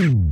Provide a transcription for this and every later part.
Boom.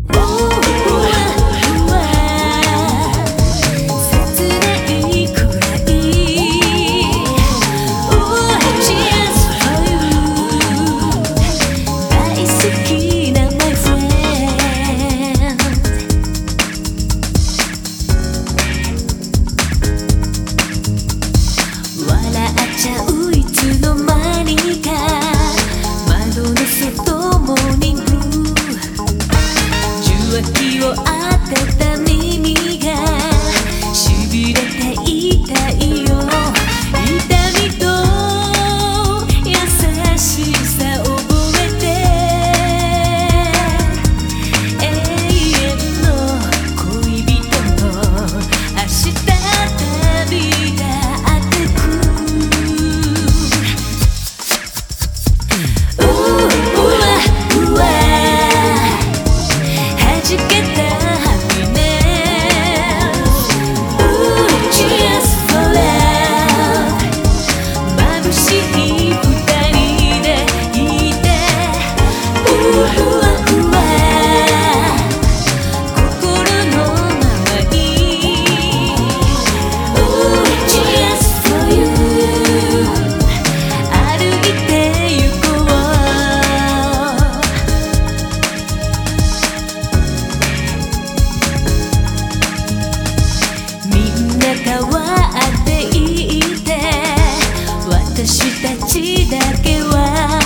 私たちだけは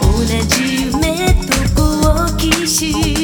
同じ夢と好奇心